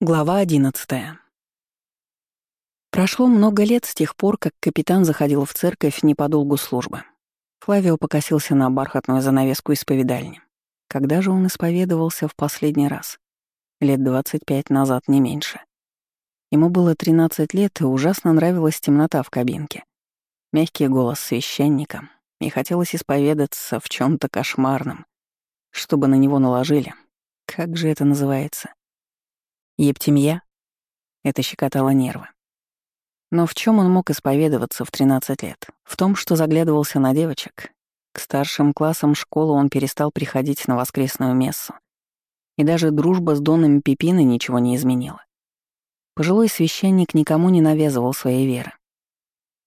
Глава одиннадцатая. Прошло много лет с тех пор, как капитан заходил в церковь не по долгу службы. Флавио покосился на бархатную занавеску исповедальни. Когда же он исповедовался в последний раз? Лет двадцать пять назад, не меньше. Ему было тринадцать лет, и ужасно нравилась темнота в кабинке. Мягкий голос священника, и хотелось исповедаться в чем то кошмарном, чтобы на него наложили. Как же это называется? Ептемья? Это щекотало нервы. Но в чем он мог исповедоваться в 13 лет? В том, что заглядывался на девочек. К старшим классам школы он перестал приходить на воскресную мессу. И даже дружба с Доном Пипиной ничего не изменила. Пожилой священник никому не навязывал своей веры.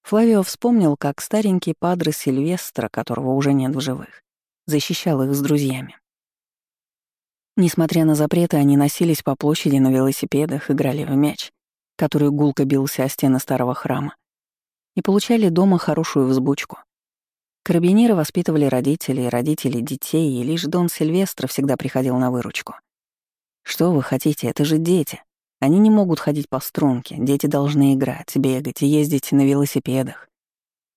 Флавио вспомнил, как старенький падре Сильвестра, которого уже нет в живых, защищал их с друзьями. Несмотря на запреты, они носились по площади на велосипедах, играли в мяч, который гулко бился о стены старого храма, и получали дома хорошую взбучку. Карабинеры воспитывали родителей, родителей детей, и лишь Дон Сильвестро всегда приходил на выручку. «Что вы хотите? Это же дети. Они не могут ходить по струнке, дети должны играть, бегать и ездить на велосипедах.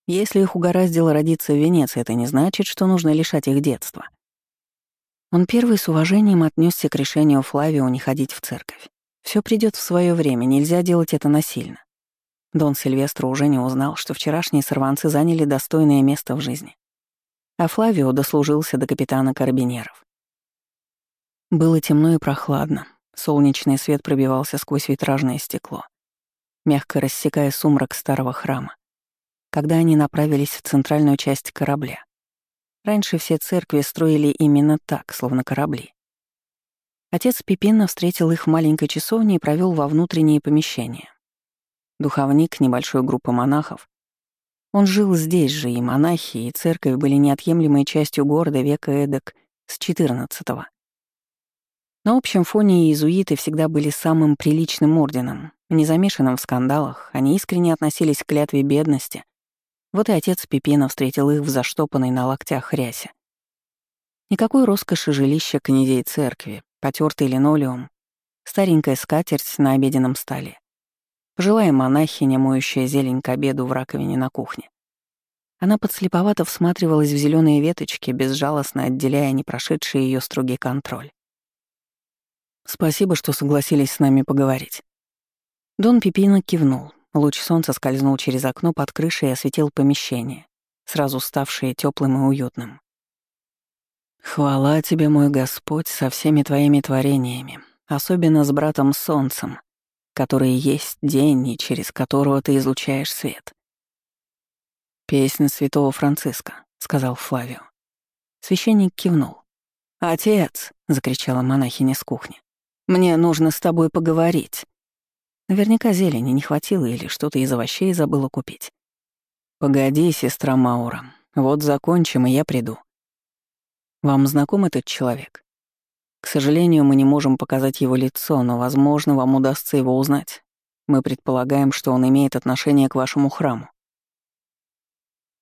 Если их угораздило родиться в Венеции, это не значит, что нужно лишать их детства. Он первый с уважением отнесся к решению Флавио не ходить в церковь. Все придет в свое время, нельзя делать это насильно. Дон Сильвестро уже не узнал, что вчерашние сорванцы заняли достойное место в жизни. А Флавио дослужился до капитана карабинеров. Было темно и прохладно. Солнечный свет пробивался сквозь витражное стекло, мягко рассекая сумрак старого храма, когда они направились в центральную часть корабля. Раньше все церкви строили именно так, словно корабли. Отец Пипина встретил их в маленькой часовне и провел во внутренние помещения. Духовник небольшой группы монахов. Он жил здесь же, и монахи, и церковь были неотъемлемой частью города века эдак с XIV. На общем фоне иезуиты всегда были самым приличным орденом, не замешанным в скандалах, они искренне относились к клятве бедности вот и отец Пипина встретил их в заштопанной на локтях рясе. Никакой роскоши жилища князей церкви, потертый линолеум, старенькая скатерть на обеденном столе, пожилая монахиня, моющая зелень к обеду в раковине на кухне. Она подслеповато всматривалась в зеленые веточки, безжалостно отделяя непрошедший ее строгий контроль. «Спасибо, что согласились с нами поговорить». Дон Пипино кивнул, Луч солнца скользнул через окно под крышей и осветил помещение, сразу ставшее теплым и уютным. «Хвала тебе, мой Господь, со всеми твоими творениями, особенно с братом Солнцем, который есть день и через которого ты излучаешь свет». «Песня святого Франциска», — сказал Флавио. Священник кивнул. «Отец!» — закричала монахиня с кухни. «Мне нужно с тобой поговорить». Наверняка зелени не хватило или что-то из овощей забыла купить. «Погоди, сестра Маура, вот закончим, и я приду». «Вам знаком этот человек?» «К сожалению, мы не можем показать его лицо, но, возможно, вам удастся его узнать. Мы предполагаем, что он имеет отношение к вашему храму».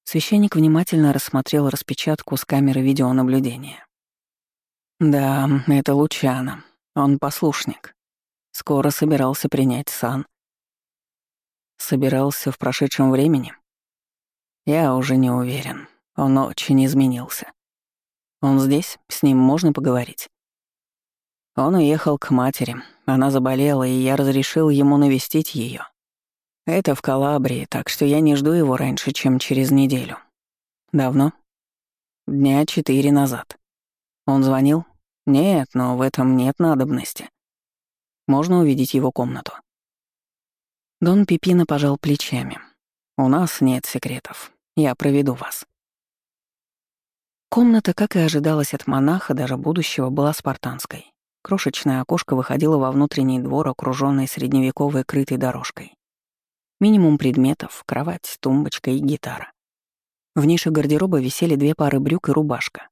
Священник внимательно рассмотрел распечатку с камеры видеонаблюдения. «Да, это Лучано. Он послушник. Скоро собирался принять сан. Собирался в прошедшем времени? Я уже не уверен. Он очень изменился. Он здесь? С ним можно поговорить? Он уехал к матери. Она заболела, и я разрешил ему навестить ее. Это в Калабрии, так что я не жду его раньше, чем через неделю. Давно? Дня четыре назад. Он звонил? Нет, но в этом нет надобности. Можно увидеть его комнату?» Дон Пипино пожал плечами. «У нас нет секретов. Я проведу вас». Комната, как и ожидалось от монаха, даже будущего, была спартанской. Крошечное окошко выходило во внутренний двор, окружённый средневековой крытой дорожкой. Минимум предметов — кровать, тумбочка и гитара. В нише гардероба висели две пары брюк и рубашка.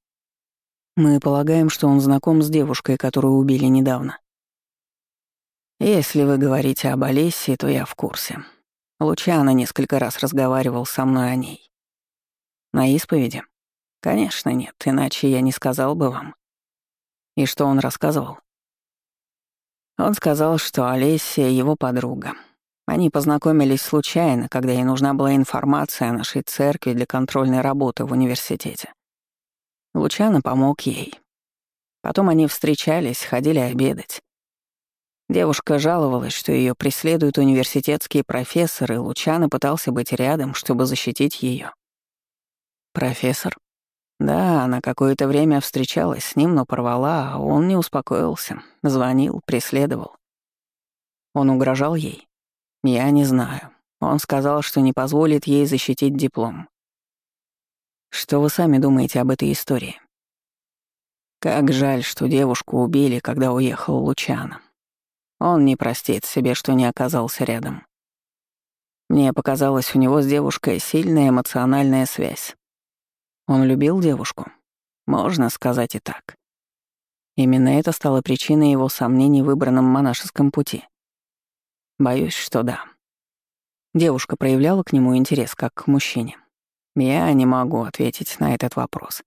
Мы полагаем, что он знаком с девушкой, которую убили недавно. Если вы говорите об Олесе, то я в курсе. Лучано несколько раз разговаривал со мной о ней. На исповеди? Конечно, нет, иначе я не сказал бы вам. И что он рассказывал? Он сказал, что Олеся — его подруга. Они познакомились случайно, когда ей нужна была информация о нашей церкви для контрольной работы в университете. Лучано помог ей. Потом они встречались, ходили обедать. Девушка жаловалась, что ее преследуют университетские профессоры, и Лучано пытался быть рядом, чтобы защитить ее. Профессор? Да, она какое-то время встречалась с ним, но порвала, а он не успокоился. Звонил, преследовал. Он угрожал ей? Я не знаю. Он сказал, что не позволит ей защитить диплом. Что вы сами думаете об этой истории? Как жаль, что девушку убили, когда уехал Лучано. Он не простит себе, что не оказался рядом. Мне показалось, у него с девушкой сильная эмоциональная связь. Он любил девушку. Можно сказать и так. Именно это стало причиной его сомнений в выбранном монашеском пути. Боюсь, что да. Девушка проявляла к нему интерес как к мужчине. Я не могу ответить на этот вопрос.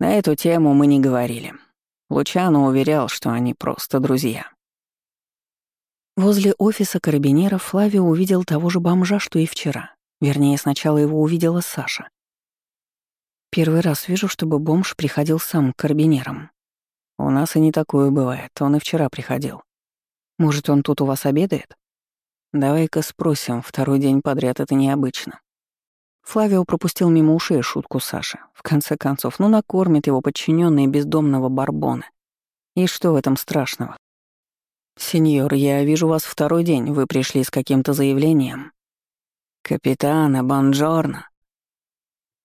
На эту тему мы не говорили. Лучано уверял, что они просто друзья. Возле офиса карабинеров Флавио увидел того же бомжа, что и вчера. Вернее, сначала его увидела Саша. Первый раз вижу, чтобы бомж приходил сам к карабинерам. У нас и не такое бывает, он и вчера приходил. Может, он тут у вас обедает? Давай-ка спросим, второй день подряд это необычно. Флавио пропустил мимо ушей шутку Саши. В конце концов, ну накормит его подчиненные бездомного барбона. И что в этом страшного? «Сеньор, я вижу вас второй день. Вы пришли с каким-то заявлением?» «Капитана, бонжорно»,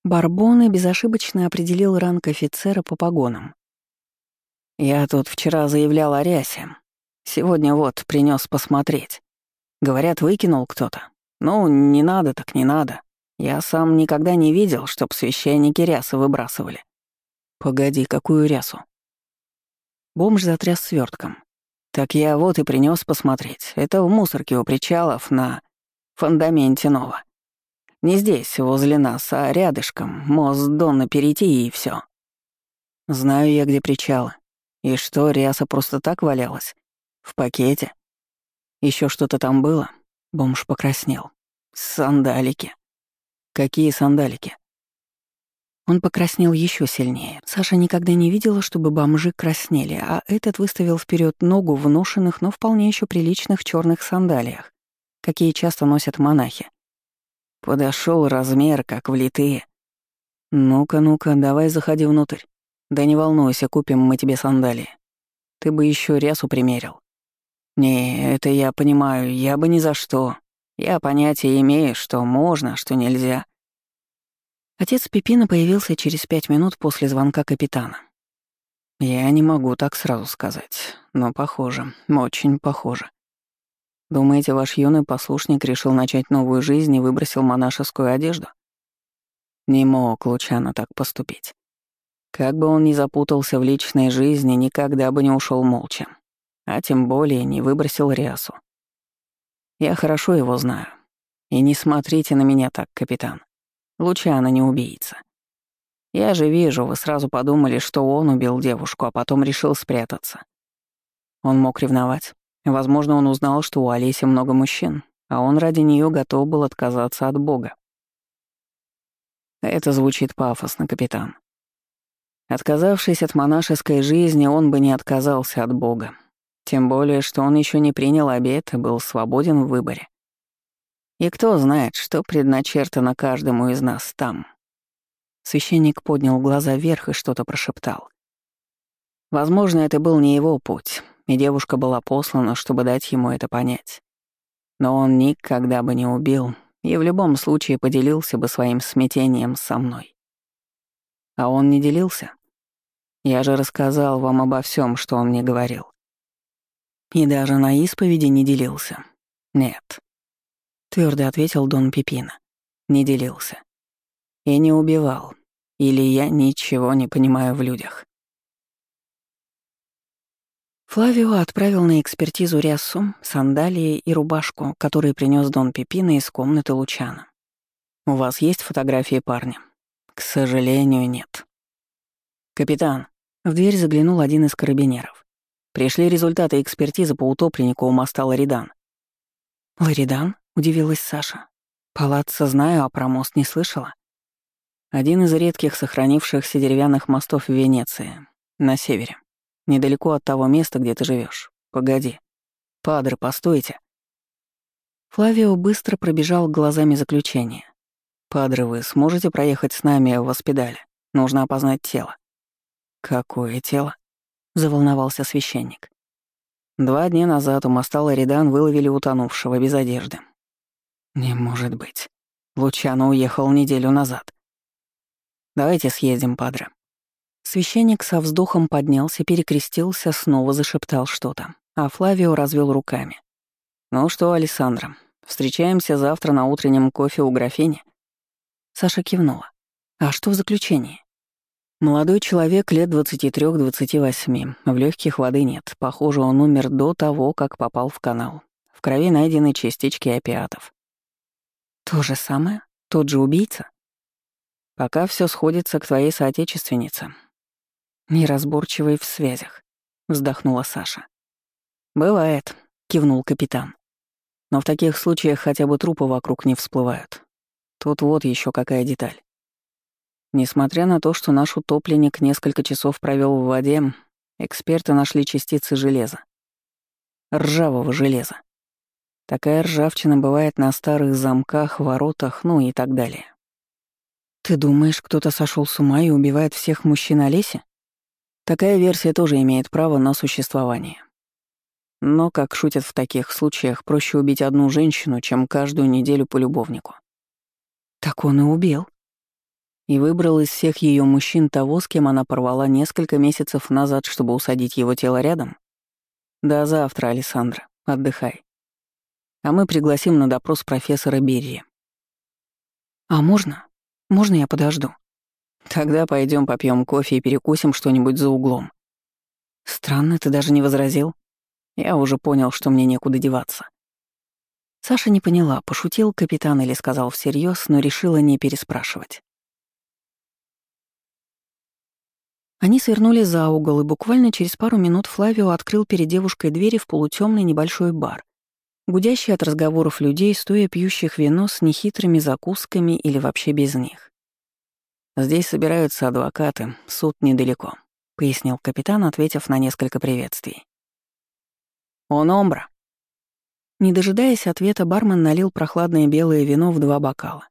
Барбоне безошибочно определил ранг офицера по погонам. «Я тут вчера заявлял о рясе. Сегодня вот принес посмотреть. Говорят, выкинул кто-то. Ну, не надо так не надо. Я сам никогда не видел, чтоб священники рясы выбрасывали. Погоди, какую рясу? Бомж затряс свертком. Так я вот и принес посмотреть. Это в мусорке у причалов на фундаменте Нова. Не здесь, возле нас, а рядышком, мост Донна перейти и все. Знаю я, где причалы. И что, Риаса просто так валялась? В пакете? Еще что-то там было? Бомж покраснел. Сандалики. Какие сандалики? Он покраснел еще сильнее. Саша никогда не видела, чтобы бомжи краснели, а этот выставил вперед ногу в ношенных, но вполне еще приличных черных сандалиях, какие часто носят монахи. Подошел размер, как влитые. Ну-ка, ну-ка, давай заходи внутрь. Да не волнуйся, купим мы тебе сандалии. Ты бы еще рясу примерил. Не, это я понимаю, я бы ни за что. Я понятия имею, что можно, что нельзя. Отец Пипина появился через пять минут после звонка капитана. Я не могу так сразу сказать, но похоже, очень похоже. Думаете, ваш юный послушник решил начать новую жизнь и выбросил монашескую одежду? Не мог Лучано так поступить. Как бы он ни запутался в личной жизни, никогда бы не ушел молча. А тем более не выбросил рясу. Я хорошо его знаю. И не смотрите на меня так, капитан. Лучано не убийца. Я же вижу, вы сразу подумали, что он убил девушку, а потом решил спрятаться. Он мог ревновать. Возможно, он узнал, что у Олеси много мужчин, а он ради нее готов был отказаться от Бога. Это звучит пафосно, капитан. Отказавшись от монашеской жизни, он бы не отказался от Бога. Тем более, что он еще не принял обет и был свободен в выборе. И кто знает, что предначертано каждому из нас там. Священник поднял глаза вверх и что-то прошептал. Возможно, это был не его путь, и девушка была послана, чтобы дать ему это понять. Но он никогда бы не убил и в любом случае поделился бы своим смятением со мной. А он не делился? Я же рассказал вам обо всем, что он мне говорил. И даже на исповеди не делился. Нет. Твердо ответил Дон Пипина. Не делился. И не убивал. Или я ничего не понимаю в людях. Флавио отправил на экспертизу рясу, сандалии и рубашку, которые принес Дон Пипино из комнаты Лучана. «У вас есть фотографии парня?» «К сожалению, нет». «Капитан», — в дверь заглянул один из карабинеров. Пришли результаты экспертизы по утопленнику у моста Ларидан. «Ларидан?» — удивилась Саша. «Палаццо знаю, а про мост не слышала». Один из редких сохранившихся деревянных мостов в Венеции, на севере, недалеко от того места, где ты живешь. Погоди. Падре, постойте. Флавио быстро пробежал глазами заключение. «Падре, вы сможете проехать с нами в Аспидале? Нужно опознать тело». «Какое тело?» — заволновался священник. Два дня назад у моста Ларидан выловили утонувшего без одежды. «Не может быть. Лучано уехал неделю назад». «Давайте съездим, падре». Священник со вздохом поднялся, перекрестился, снова зашептал что-то, а Флавио развел руками. «Ну что, Александра, встречаемся завтра на утреннем кофе у графини?» Саша кивнула. «А что в заключении?» Молодой человек лет 23-28, в легких воды нет. Похоже, он умер до того, как попал в канал. В крови найдены частички опиатов. То же самое? Тот же убийца? Пока все сходится к твоей соотечественнице. Неразборчивый в связях, вздохнула Саша. Бывает, кивнул капитан. Но в таких случаях хотя бы трупы вокруг не всплывают. Тут вот еще какая деталь. Несмотря на то, что наш утопленник несколько часов провел в воде, эксперты нашли частицы железа. Ржавого железа. Такая ржавчина бывает на старых замках, воротах, ну и так далее. «Ты думаешь, кто-то сошел с ума и убивает всех мужчин на лесе?» Такая версия тоже имеет право на существование. Но, как шутят в таких случаях, проще убить одну женщину, чем каждую неделю по любовнику. Так он и убил. И выбрал из всех ее мужчин того, с кем она порвала несколько месяцев назад, чтобы усадить его тело рядом? До завтра, Александра. Отдыхай. А мы пригласим на допрос профессора Берри. А можно? Можно я подожду? Тогда пойдем попьем кофе и перекусим что-нибудь за углом. Странно, ты даже не возразил. Я уже понял, что мне некуда деваться. Саша не поняла, пошутил капитан или сказал всерьез, но решила не переспрашивать. Они свернули за угол, и буквально через пару минут Флавио открыл перед девушкой двери в полутемный небольшой бар, гудящий от разговоров людей, стоя пьющих вино с нехитрыми закусками или вообще без них. «Здесь собираются адвокаты, суд недалеко», — пояснил капитан, ответив на несколько приветствий. «Он омбра». Не дожидаясь ответа, бармен налил прохладное белое вино в два бокала.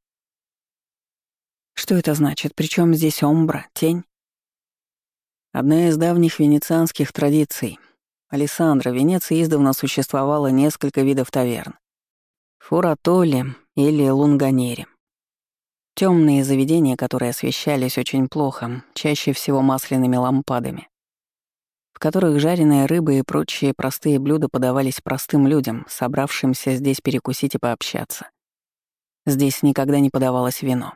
«Что это значит? Причем здесь омбра, тень?» Одна из давних венецианских традиций. Алессандро, в Венеции издавна существовало несколько видов таверн. Фуратоли или лунганери. Темные заведения, которые освещались очень плохо, чаще всего масляными лампадами в которых жареная рыба и прочие простые блюда подавались простым людям, собравшимся здесь перекусить и пообщаться. Здесь никогда не подавалось вино.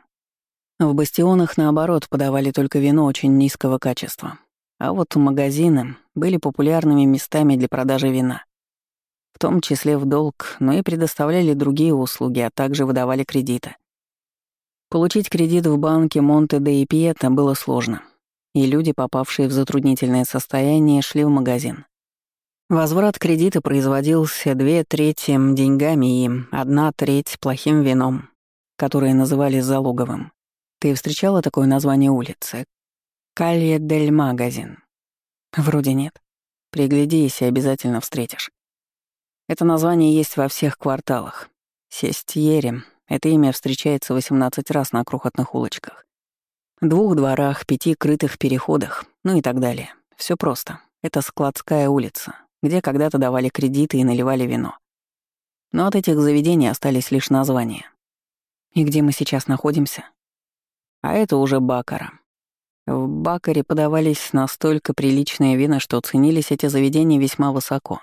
В бастионах, наоборот, подавали только вино очень низкого качества. А вот магазины были популярными местами для продажи вина. В том числе в долг, но и предоставляли другие услуги, а также выдавали кредиты. Получить кредит в банке Монте де Пиета было сложно и люди, попавшие в затруднительное состояние, шли в магазин. Возврат кредита производился две трети деньгами и одна треть плохим вином, которое называли залоговым. Ты встречала такое название улицы? Калье дель Магазин. Вроде нет. Приглядись и обязательно встретишь. Это название есть во всех кварталах. Сестьере — это имя встречается 18 раз на крохотных улочках. Двух дворах, пяти крытых переходах, ну и так далее. Все просто. Это складская улица, где когда-то давали кредиты и наливали вино. Но от этих заведений остались лишь названия. И где мы сейчас находимся? А это уже Бакара. В Бакаре подавались настолько приличные вина, что ценились эти заведения весьма высоко.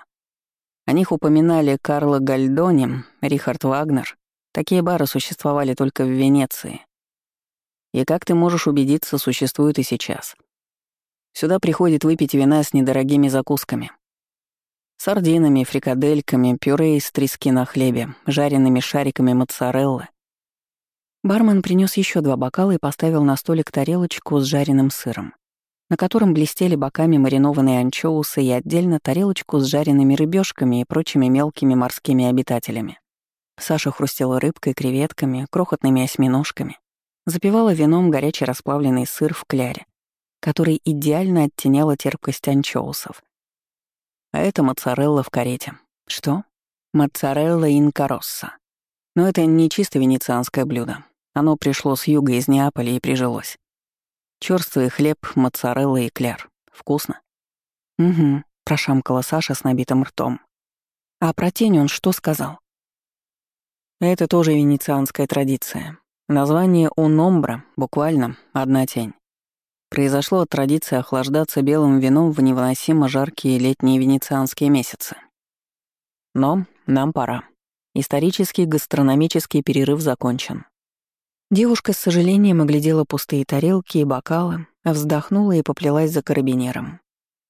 О них упоминали Карло Гальдони, Рихард Вагнер. Такие бары существовали только в Венеции. И как ты можешь убедиться, существует и сейчас. Сюда приходит выпить вина с недорогими закусками. Сардинами, фрикадельками, пюре из трески на хлебе, жареными шариками моцареллы. Бармен принес еще два бокала и поставил на столик тарелочку с жареным сыром. на котором блестели боками маринованные анчоусы и отдельно тарелочку с жареными рыбешками и прочими мелкими морскими обитателями. Саша хрустела рыбкой, креветками, крохотными осьминожками. Запивала вином горячий расплавленный сыр в кляре, который идеально оттеняла терпкость анчоусов. А это моцарелла в карете. Что? Моцарелла инкаросса. Но это не чисто венецианское блюдо. Оно пришло с юга из Неаполя и прижилось. Чёрствый хлеб, моцарелла и кляр. Вкусно? Угу, прошамкала Саша с набитым ртом. А про тень он что сказал? Это тоже венецианская традиция. Название «уномбра» буквально «одна тень». Произошло от традиции охлаждаться белым вином в невыносимо жаркие летние венецианские месяцы. Но нам пора. Исторический гастрономический перерыв закончен. Девушка с сожалением оглядела пустые тарелки и бокалы, вздохнула и поплелась за карабинером.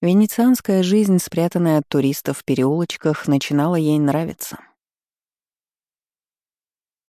Венецианская жизнь, спрятанная от туристов в переулочках, начинала ей нравиться.